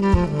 Mm-hmm.